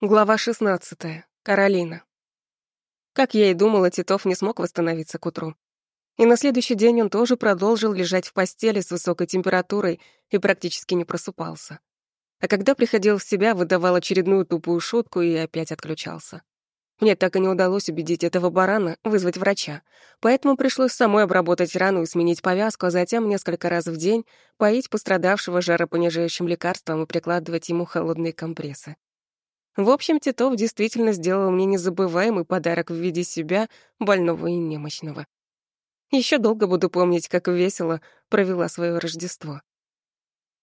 Глава 16. Каролина. Как я и думала, Титов не смог восстановиться к утру. И на следующий день он тоже продолжил лежать в постели с высокой температурой и практически не просыпался. А когда приходил в себя, выдавал очередную тупую шутку и опять отключался. Мне так и не удалось убедить этого барана вызвать врача, поэтому пришлось самой обработать рану и сменить повязку, а затем несколько раз в день поить пострадавшего жаропонижающим лекарством и прикладывать ему холодные компрессы. В общем, Титов действительно сделал мне незабываемый подарок в виде себя, больного и немощного. Еще долго буду помнить, как весело провела свое Рождество.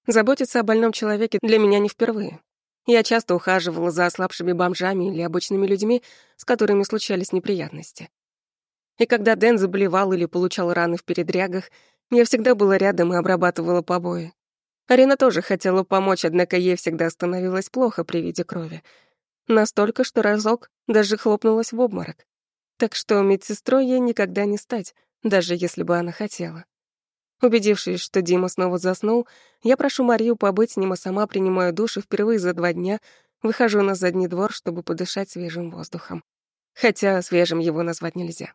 Заботиться о больном человеке для меня не впервые. Я часто ухаживала за ослабшими бомжами или обычными людьми, с которыми случались неприятности. И когда Дэн заболевал или получал раны в передрягах, я всегда была рядом и обрабатывала побои. Арина тоже хотела помочь, однако ей всегда становилось плохо при виде крови. Настолько, что разок даже хлопнулась в обморок. Так что медсестрой ей никогда не стать, даже если бы она хотела. Убедившись, что Дима снова заснул, я прошу Марию побыть с ним, а сама принимаю душ и впервые за два дня выхожу на задний двор, чтобы подышать свежим воздухом. Хотя свежим его назвать нельзя.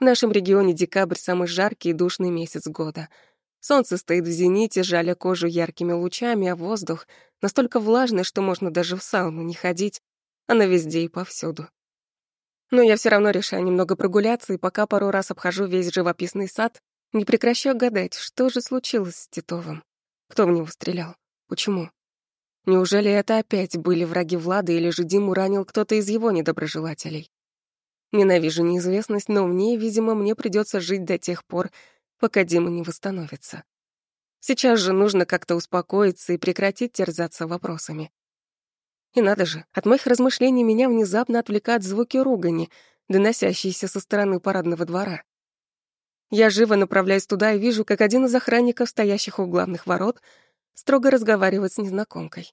В нашем регионе декабрь — самый жаркий и душный месяц года — Солнце стоит в зените, жаля кожу яркими лучами, а воздух настолько влажный, что можно даже в сауну не ходить. Она везде и повсюду. Но я все равно решаю немного прогуляться, и пока пару раз обхожу весь живописный сад, не прекращаю гадать, что же случилось с Титовым. Кто в него стрелял? Почему? Неужели это опять были враги Влада, или же Диму ранил кто-то из его недоброжелателей? Ненавижу неизвестность, но в ней, видимо, мне придется жить до тех пор, пока Дима не восстановится. Сейчас же нужно как-то успокоиться и прекратить терзаться вопросами. И надо же, от моих размышлений меня внезапно отвлекают звуки ругани, доносящиеся со стороны парадного двора. Я живо направляюсь туда и вижу, как один из охранников, стоящих у главных ворот, строго разговаривает с незнакомкой.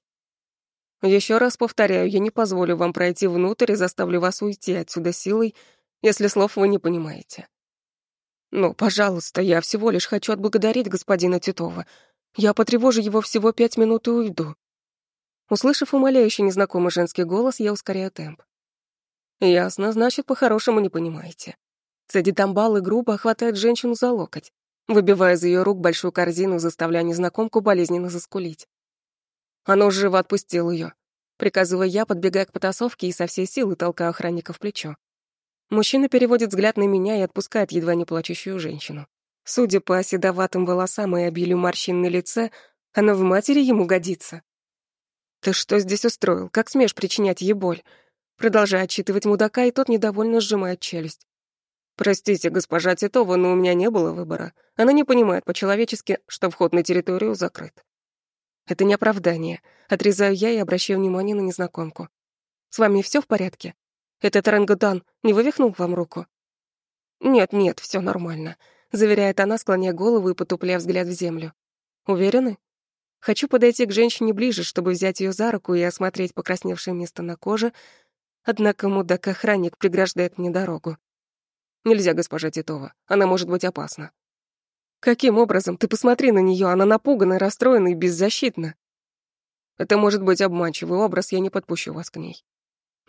Еще раз повторяю, я не позволю вам пройти внутрь и заставлю вас уйти отсюда силой, если слов вы не понимаете. «Ну, пожалуйста, я всего лишь хочу отблагодарить господина Титова. Я потревожу его всего пять минут и уйду». Услышав умоляющий незнакомый женский голос, я ускоряю темп. «Ясно, значит, по-хорошему не понимаете». Цедит амбал и грубо хватает женщину за локоть, выбивая из ее рук большую корзину, заставляя незнакомку болезненно заскулить. Она живо отпустил ее, приказывая я, подбегая к потасовке и со всей силы толкаю охранника в плечо. Мужчина переводит взгляд на меня и отпускает едва не плачущую женщину. Судя по седоватым волосам и обилию морщин на лице, она в матери ему годится. «Ты что здесь устроил? Как смеешь причинять ей боль?» Продолжая отчитывать мудака, и тот недовольно сжимает челюсть. «Простите, госпожа Титова, но у меня не было выбора. Она не понимает по-человечески, что вход на территорию закрыт». Это не оправдание. Отрезаю я и обращаю внимание на незнакомку. «С вами все в порядке?» Этот орангутан не вывихнул вам руку?» «Нет, нет, все нормально», — заверяет она, склоняя голову и потупляя взгляд в землю. «Уверены?» Хочу подойти к женщине ближе, чтобы взять ее за руку и осмотреть покрасневшее место на коже, однако мудак-охранник преграждает мне дорогу. «Нельзя, госпожа Титова, она может быть опасна». «Каким образом? Ты посмотри на нее, она напугана, расстроена и беззащитна». «Это может быть обманчивый образ, я не подпущу вас к ней».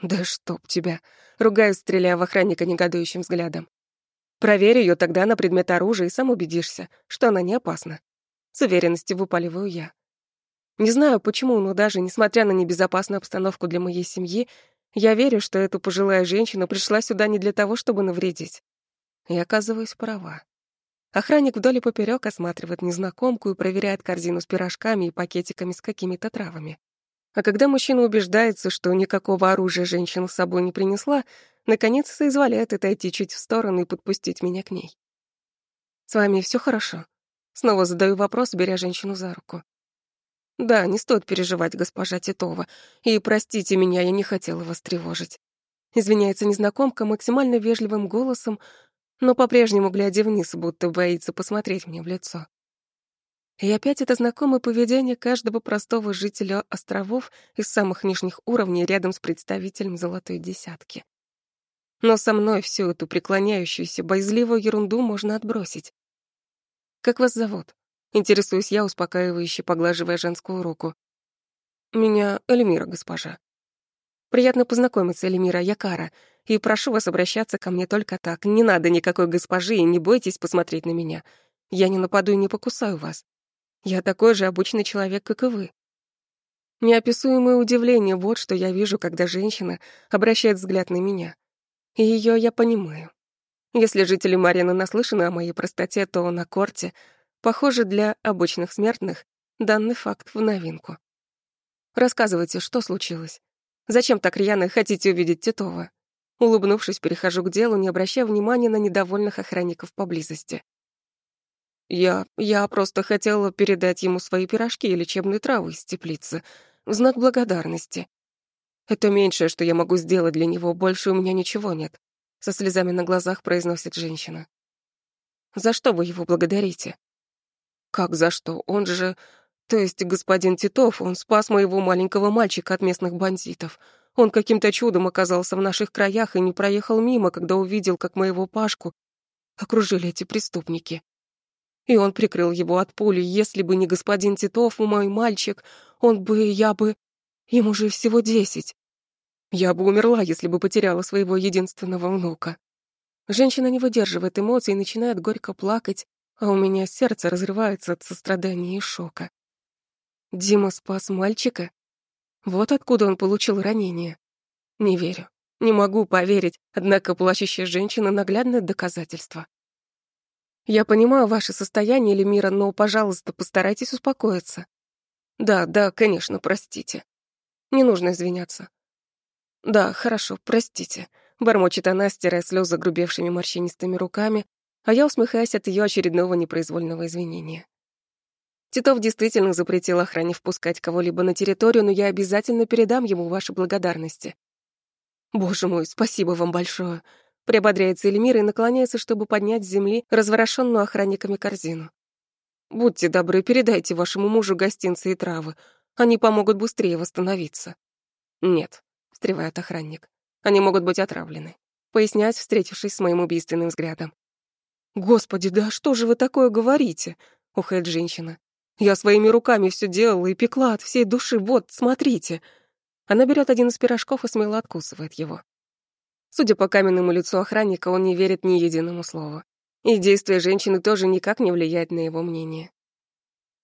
Да чтоб тебя. Ругаюсь, стреляя в охранника негодующим взглядом. Проверь ее тогда на предмет оружия и сам убедишься, что она не опасна. С уверенностью выпаливаю я. Не знаю почему, но даже несмотря на небезопасную обстановку для моей семьи, я верю, что эта пожилая женщина пришла сюда не для того, чтобы навредить. И оказываюсь права. Охранник вдоль и поперёк осматривает незнакомку и проверяет корзину с пирожками и пакетиками с какими-то травами. А когда мужчина убеждается, что никакого оружия женщина с собой не принесла, наконец соизволяет отойти чуть в сторону и подпустить меня к ней. «С вами все хорошо?» Снова задаю вопрос, беря женщину за руку. «Да, не стоит переживать, госпожа Титова, и простите меня, я не хотела вас тревожить». Извиняется незнакомка максимально вежливым голосом, но по-прежнему глядя вниз, будто боится посмотреть мне в лицо. И опять это знакомое поведение каждого простого жителя островов из самых нижних уровней рядом с представителем золотой десятки. Но со мной всю эту преклоняющуюся, боязливую ерунду можно отбросить. «Как вас зовут?» — интересуюсь я, успокаивающе поглаживая женскую руку. «Меня Эльмира, госпожа». Приятно познакомиться, Эльмира, я Кара, и прошу вас обращаться ко мне только так. Не надо никакой госпожи и не бойтесь посмотреть на меня. Я не нападу и не покусаю вас. Я такой же обычный человек, как и вы. Неописуемое удивление — вот что я вижу, когда женщина обращает взгляд на меня. И ее я понимаю. Если жители Марина наслышаны о моей простоте, то на корте, похоже, для обычных смертных данный факт в новинку. Рассказывайте, что случилось? Зачем так рьяно хотите увидеть Титова? Улыбнувшись, перехожу к делу, не обращая внимания на недовольных охранников поблизости. Я... я просто хотела передать ему свои пирожки и лечебные травы из теплицы в знак благодарности. Это меньшее, что я могу сделать для него, больше у меня ничего нет. Со слезами на глазах произносит женщина. За что вы его благодарите? Как за что? Он же... То есть господин Титов, он спас моего маленького мальчика от местных бандитов. Он каким-то чудом оказался в наших краях и не проехал мимо, когда увидел, как моего Пашку окружили эти преступники и он прикрыл его от пули. Если бы не господин Титов, мой мальчик, он бы, я бы... Ему же всего десять. Я бы умерла, если бы потеряла своего единственного внука. Женщина не выдерживает эмоций и начинает горько плакать, а у меня сердце разрывается от сострадания и шока. Дима спас мальчика? Вот откуда он получил ранение. Не верю. Не могу поверить, однако плачущая женщина — наглядное доказательство. Я понимаю ваше состояние, Лемира, но, пожалуйста, постарайтесь успокоиться. Да, да, конечно, простите. Не нужно извиняться. Да, хорошо, простите. Бормочет она, стирая слезы грубевшими морщинистыми руками, а я усмехаюсь от ее очередного непроизвольного извинения. Титов действительно запретил охране впускать кого-либо на территорию, но я обязательно передам ему ваши благодарности. Боже мой, спасибо вам большое. Приободряется Эльмира и наклоняется, чтобы поднять с земли разворошенную охранниками корзину. «Будьте добры, передайте вашему мужу гостинцы и травы. Они помогут быстрее восстановиться». «Нет», — встревает охранник. «Они могут быть отравлены», — поясняет, встретившись с моим убийственным взглядом. «Господи, да что же вы такое говорите?» — ухает женщина. «Я своими руками все делала и пекла от всей души. Вот, смотрите». Она берет один из пирожков и смело откусывает его. Судя по каменному лицу охранника, он не верит ни единому слову. И действия женщины тоже никак не влияют на его мнение.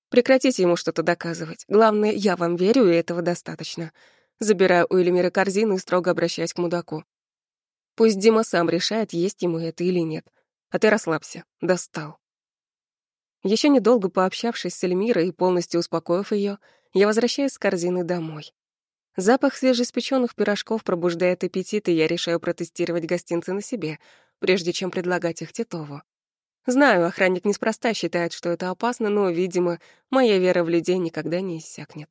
Прекратите ему что-то доказывать. Главное, я вам верю, и этого достаточно. Забираю у Эльмира корзину и строго обращаюсь к мудаку. Пусть Дима сам решает, есть ему это или нет. А ты расслабься. Достал. Еще недолго пообщавшись с Эльмирой и полностью успокоив ее, я возвращаюсь с корзины домой. Запах свежеиспеченных пирожков пробуждает аппетит, и я решаю протестировать гостинцы на себе, прежде чем предлагать их Титову. Знаю, охранник неспроста считает, что это опасно, но, видимо, моя вера в людей никогда не иссякнет.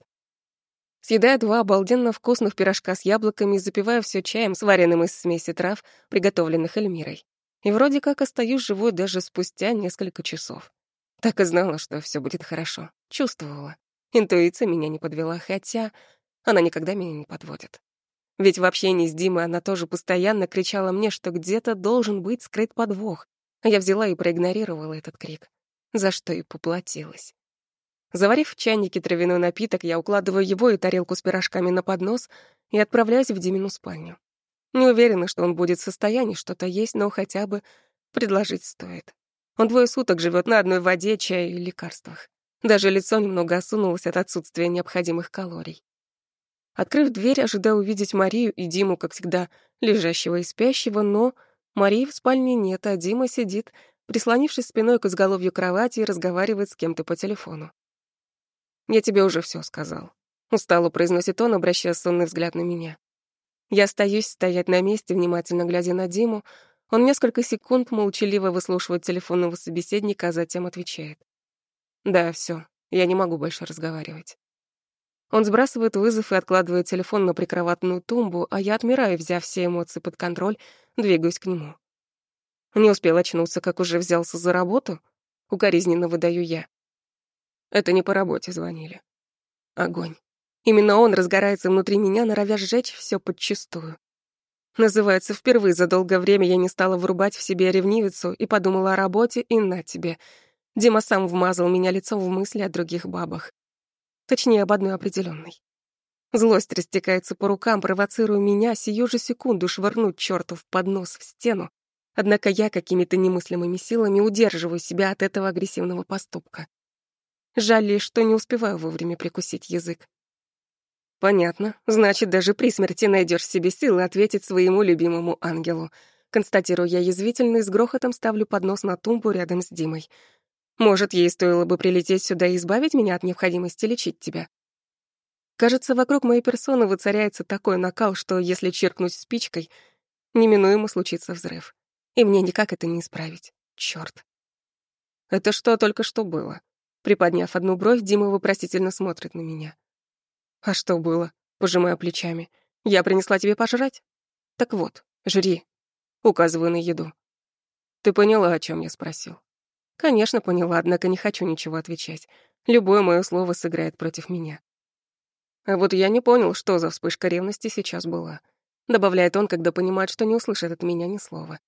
Съедаю два обалденно вкусных пирожка с яблоками и запиваю все чаем, сваренным из смеси трав, приготовленных Эльмирой. И вроде как остаюсь живой даже спустя несколько часов. Так и знала, что все будет хорошо. Чувствовала. Интуиция меня не подвела, хотя она никогда меня не подводит. Ведь в общении с Димой она тоже постоянно кричала мне, что где-то должен быть скрыт подвох, а я взяла и проигнорировала этот крик, за что и поплатилась. Заварив в чайнике травяной напиток, я укладываю его и тарелку с пирожками на поднос и отправляюсь в Димину спальню. Не уверена, что он будет в состоянии что-то есть, но хотя бы предложить стоит. Он двое суток живет на одной воде, чае и лекарствах. Даже лицо немного осунулось от отсутствия необходимых калорий. Открыв дверь, ожидая увидеть Марию и Диму, как всегда, лежащего и спящего, но Марии в спальне нет, а Дима сидит, прислонившись спиной к изголовью кровати и разговаривает с кем-то по телефону. «Я тебе уже все сказал», — устало произносит он, обращая сонный взгляд на меня. Я остаюсь стоять на месте, внимательно глядя на Диму. Он несколько секунд молчаливо выслушивает телефонного собеседника, а затем отвечает. «Да, все, я не могу больше разговаривать». Он сбрасывает вызов и откладывает телефон на прикроватную тумбу, а я отмираю, взяв все эмоции под контроль, двигаюсь к нему. Не успел очнуться, как уже взялся за работу. Укоризненно выдаю я. Это не по работе звонили. Огонь. Именно он разгорается внутри меня, норовя сжечь все подчистую. Называется, впервые за долгое время я не стала врубать в себе ревнивицу и подумала о работе и на тебе. Дима сам вмазал меня лицом в мысли о других бабах. Точнее, об одной определенной. Злость растекается по рукам, провоцируя меня сию же секунду швырнуть чертов поднос в стену. Однако я какими-то немыслимыми силами удерживаю себя от этого агрессивного поступка. Жаль лишь, что не успеваю вовремя прикусить язык. Понятно. Значит, даже при смерти найдешь себе силы ответить своему любимому ангелу. Констатирую я язвительно и с грохотом ставлю поднос на тумбу рядом с Димой. Может, ей стоило бы прилететь сюда и избавить меня от необходимости лечить тебя? Кажется, вокруг моей персоны воцаряется такой накал, что если чиркнуть спичкой, неминуемо случится взрыв. И мне никак это не исправить. Чёрт. Это что только что было? Приподняв одну бровь, Дима вопросительно смотрит на меня. А что было? Пожимаю плечами. Я принесла тебе пожрать? Так вот, жри. Указываю на еду. Ты поняла, о чем я спросил? Конечно, поняла, однако не хочу ничего отвечать. Любое мое слово сыграет против меня. А вот я не понял, что за вспышка ревности сейчас была. Добавляет он, когда понимает, что не услышит от меня ни слова.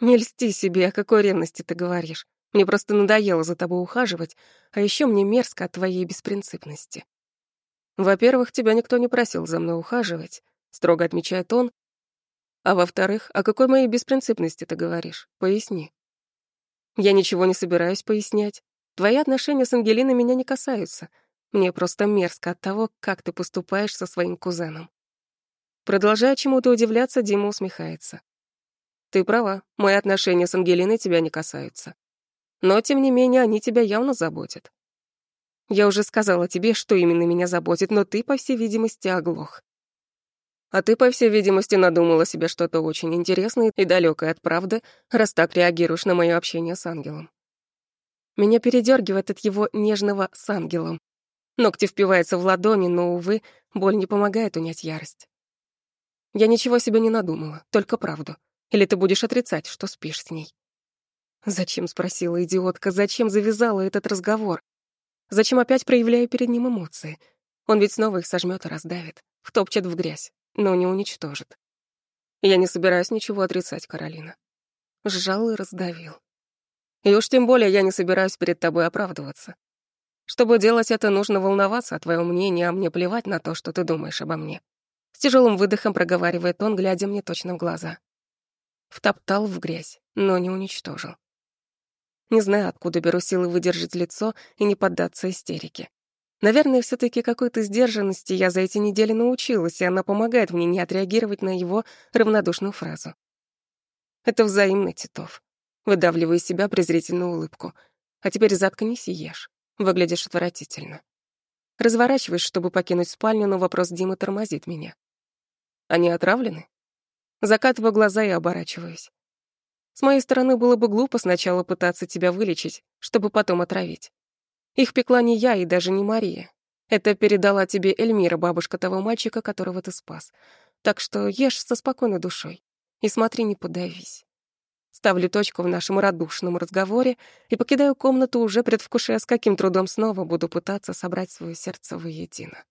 Не льсти себе, о какой ревности ты говоришь. Мне просто надоело за тобой ухаживать, а еще мне мерзко от твоей беспринципности. Во-первых, тебя никто не просил за мной ухаживать, строго отмечает он. А во-вторых, о какой моей беспринципности ты говоришь? Поясни. Я ничего не собираюсь пояснять. Твои отношения с Ангелиной меня не касаются. Мне просто мерзко от того, как ты поступаешь со своим кузеном. Продолжая чему-то удивляться, Дима усмехается. Ты права, мои отношения с Ангелиной тебя не касаются. Но, тем не менее, они тебя явно заботят. Я уже сказала тебе, что именно меня заботит, но ты, по всей видимости, оглох. А ты, по всей видимости, надумала себе что-то очень интересное и далекое от правды, раз так реагируешь на мое общение с ангелом. Меня передергивает от его нежного «с ангелом», Ногти впиваются в ладони, но, увы, боль не помогает унять ярость. Я ничего себе не надумала, только правду. Или ты будешь отрицать, что спишь с ней? Зачем, спросила идиотка, зачем завязала этот разговор? Зачем опять проявляю перед ним эмоции? Он ведь снова их сожмет и раздавит, втопчет в грязь, но не уничтожит. Я не собираюсь ничего отрицать, Каролина. Сжал и раздавил. И уж тем более я не собираюсь перед тобой оправдываться. Чтобы делать это, нужно волноваться о твоем мнении, а мне плевать на то, что ты думаешь обо мне. С тяжелым выдохом проговаривает он, глядя мне точно в глаза. Втоптал в грязь, но не уничтожил. Не знаю, откуда беру силы выдержать лицо и не поддаться истерике. Наверное, все таки какой-то сдержанности я за эти недели научилась, и она помогает мне не отреагировать на его равнодушную фразу. Это взаимный, Титов. Выдавливаю из себя презрительную улыбку. А теперь заткнись и ешь. Выглядишь отвратительно. Разворачиваюсь, чтобы покинуть спальню, но вопрос Димы тормозит меня. Они отравлены? Закатываю глаза и оборачиваюсь. С моей стороны было бы глупо сначала пытаться тебя вылечить, чтобы потом отравить. Их пекла не я и даже не Мария. Это передала тебе Эльмира, бабушка того мальчика, которого ты спас. Так что ешь со спокойной душой и смотри, не подавись. Ставлю точку в нашем радушном разговоре и покидаю комнату, уже предвкушая, с каким трудом снова буду пытаться собрать свое сердце воедино.